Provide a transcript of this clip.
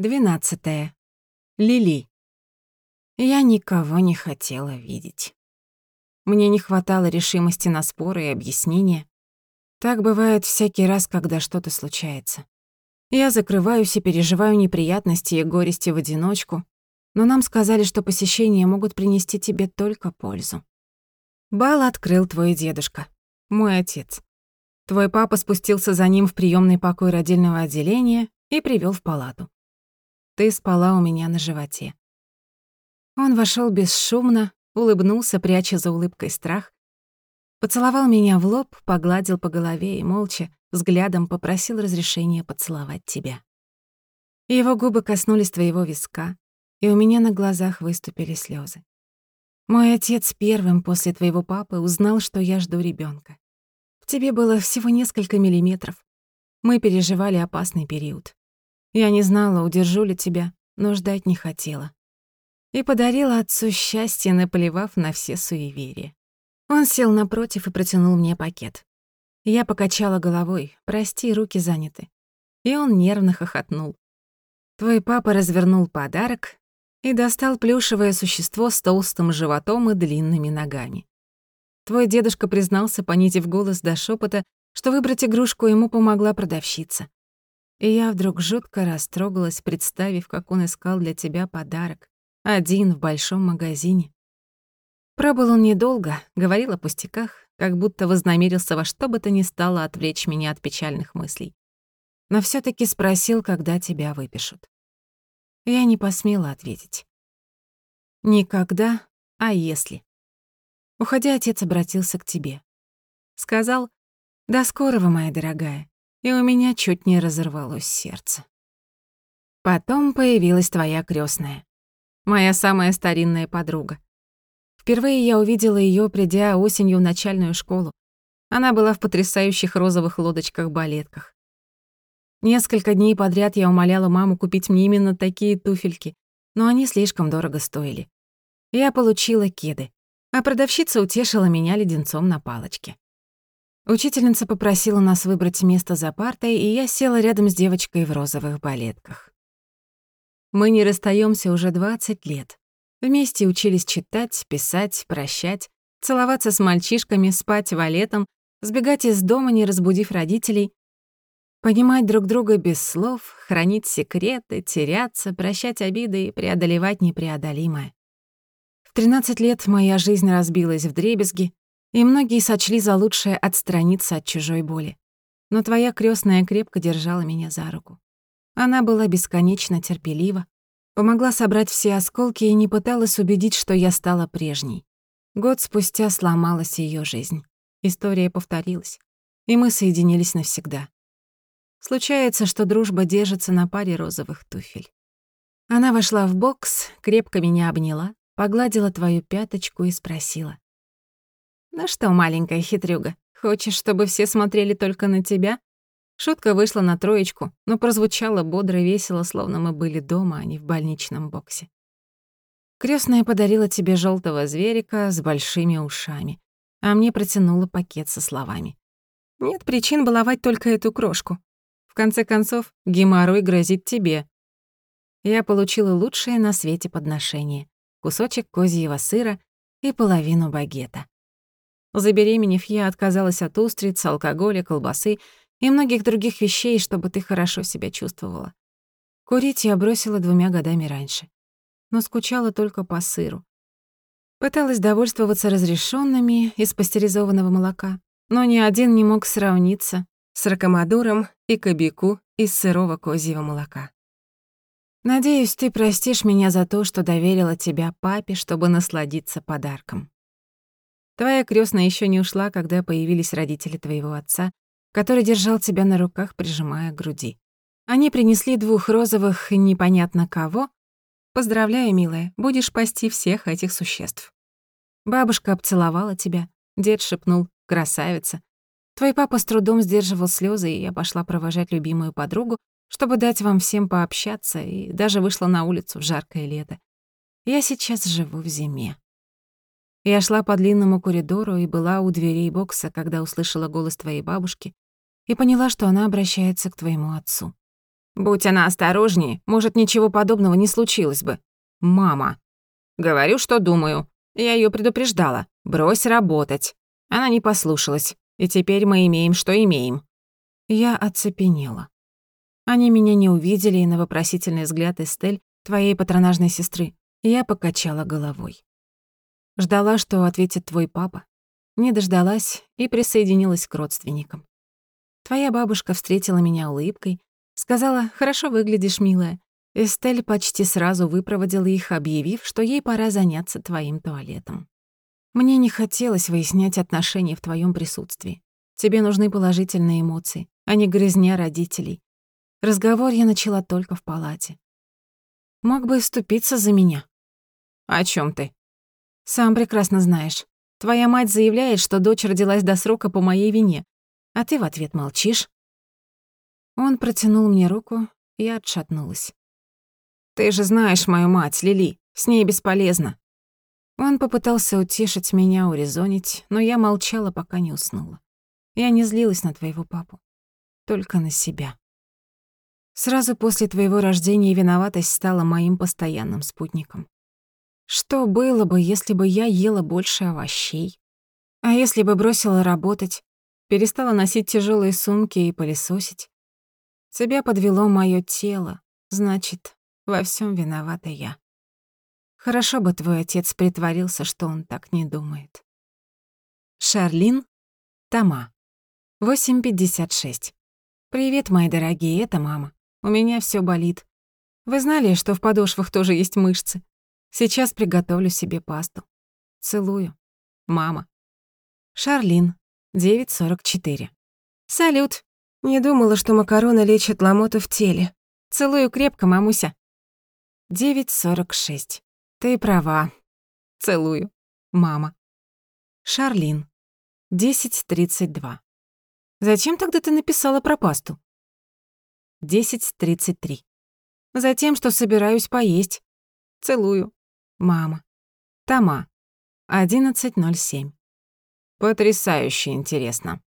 Двенадцатое. Лили. Я никого не хотела видеть. Мне не хватало решимости на споры и объяснения. Так бывает всякий раз, когда что-то случается. Я закрываюсь и переживаю неприятности и горести в одиночку, но нам сказали, что посещения могут принести тебе только пользу. Бал открыл твой дедушка, мой отец. Твой папа спустился за ним в приёмный покой родильного отделения и привёл в палату. Ты спала у меня на животе. Он вошел бесшумно, улыбнулся, пряча за улыбкой страх, поцеловал меня в лоб, погладил по голове и молча, взглядом попросил разрешения поцеловать тебя. Его губы коснулись твоего виска, и у меня на глазах выступили слезы. Мой отец первым после твоего папы узнал, что я жду ребенка. В тебе было всего несколько миллиметров. Мы переживали опасный период. Я не знала, удержу ли тебя, но ждать не хотела. И подарила отцу счастье, наплевав на все суеверия. Он сел напротив и протянул мне пакет. Я покачала головой, прости, руки заняты. И он нервно хохотнул. Твой папа развернул подарок и достал плюшевое существо с толстым животом и длинными ногами. Твой дедушка признался, понизив голос до шепота, что выбрать игрушку ему помогла продавщица. И я вдруг жутко растрогалась, представив, как он искал для тебя подарок. Один в большом магазине. Пробыл он недолго, говорил о пустяках, как будто вознамерился во что бы то ни стало отвлечь меня от печальных мыслей. Но все таки спросил, когда тебя выпишут. Я не посмела ответить. Никогда, а если. Уходя, отец обратился к тебе. Сказал, «До скорого, моя дорогая и у меня чуть не разорвалось сердце. Потом появилась твоя крестная, моя самая старинная подруга. Впервые я увидела ее, придя осенью в начальную школу. Она была в потрясающих розовых лодочках-балетках. Несколько дней подряд я умоляла маму купить мне именно такие туфельки, но они слишком дорого стоили. Я получила кеды, а продавщица утешила меня леденцом на палочке. Учительница попросила нас выбрать место за партой, и я села рядом с девочкой в розовых балетках. Мы не расстаёмся уже 20 лет. Вместе учились читать, писать, прощать, целоваться с мальчишками, спать валетом, сбегать из дома, не разбудив родителей, понимать друг друга без слов, хранить секреты, теряться, прощать обиды и преодолевать непреодолимое. В 13 лет моя жизнь разбилась в дребезги, и многие сочли за лучшее отстраниться от чужой боли. Но твоя крестная крепко держала меня за руку. Она была бесконечно терпелива, помогла собрать все осколки и не пыталась убедить, что я стала прежней. Год спустя сломалась ее жизнь. История повторилась, и мы соединились навсегда. Случается, что дружба держится на паре розовых туфель. Она вошла в бокс, крепко меня обняла, погладила твою пяточку и спросила. «Ну что, маленькая хитрюга, хочешь, чтобы все смотрели только на тебя?» Шутка вышла на троечку, но прозвучала бодро и весело, словно мы были дома, а не в больничном боксе. Крестная подарила тебе желтого зверика с большими ушами, а мне протянула пакет со словами. Нет причин баловать только эту крошку. В конце концов, геморрой грозит тебе. Я получила лучшее на свете подношение — кусочек козьего сыра и половину багета. Забеременев, я отказалась от устриц, алкоголя, колбасы и многих других вещей, чтобы ты хорошо себя чувствовала. Курить я бросила двумя годами раньше, но скучала только по сыру. Пыталась довольствоваться разрешенными из пастеризованного молока, но ни один не мог сравниться с ракомадуром и кобяку из сырого козьего молока. Надеюсь, ты простишь меня за то, что доверила тебя папе, чтобы насладиться подарком. Твоя крестная еще не ушла, когда появились родители твоего отца, который держал тебя на руках, прижимая к груди. Они принесли двух розовых непонятно кого. Поздравляю, милая, будешь пасти всех этих существ. Бабушка обцеловала тебя, дед шепнул «красавица». Твой папа с трудом сдерживал слезы, и я пошла провожать любимую подругу, чтобы дать вам всем пообщаться, и даже вышла на улицу в жаркое лето. Я сейчас живу в зиме. Я шла по длинному коридору и была у дверей бокса, когда услышала голос твоей бабушки и поняла, что она обращается к твоему отцу. Будь она осторожнее, может, ничего подобного не случилось бы. Мама. Говорю, что думаю. Я её предупреждала. Брось работать. Она не послушалась. И теперь мы имеем, что имеем. Я оцепенела. Они меня не увидели, и на вопросительный взгляд Эстель, твоей патронажной сестры, я покачала головой. Ждала, что ответит твой папа. Не дождалась и присоединилась к родственникам. Твоя бабушка встретила меня улыбкой, сказала «Хорошо выглядишь, милая». Эстель почти сразу выпроводила их, объявив, что ей пора заняться твоим туалетом. Мне не хотелось выяснять отношения в твоем присутствии. Тебе нужны положительные эмоции, а не грызня родителей. Разговор я начала только в палате. Мог бы вступиться за меня. О чем ты? Сам прекрасно знаешь. Твоя мать заявляет, что дочь родилась до срока по моей вине, а ты в ответ молчишь. Он протянул мне руку, я отшатнулась. Ты же знаешь мою мать, Лили, с ней бесполезно. Он попытался утешить меня, урезонить, но я молчала, пока не уснула. Я не злилась на твоего папу, только на себя. Сразу после твоего рождения виноватость стала моим постоянным спутником. Что было бы, если бы я ела больше овощей? А если бы бросила работать, перестала носить тяжелые сумки и пылесосить? Тебя подвело моё тело, значит, во всем виновата я. Хорошо бы твой отец притворился, что он так не думает. Шарлин, Тома. 8.56. Привет, мои дорогие, это мама. У меня всё болит. Вы знали, что в подошвах тоже есть мышцы? Сейчас приготовлю себе пасту. Целую. Мама. Шарлин, 9.44. Салют. Не думала, что макароны лечат ломоту в теле. Целую крепко, мамуся. 9.46. Ты права. Целую. Мама. Шарлин. 10.32. Зачем тогда ты написала про пасту? 10.33. Затем, что собираюсь поесть. Целую. Мама. Тома. 11.07. Потрясающе интересно.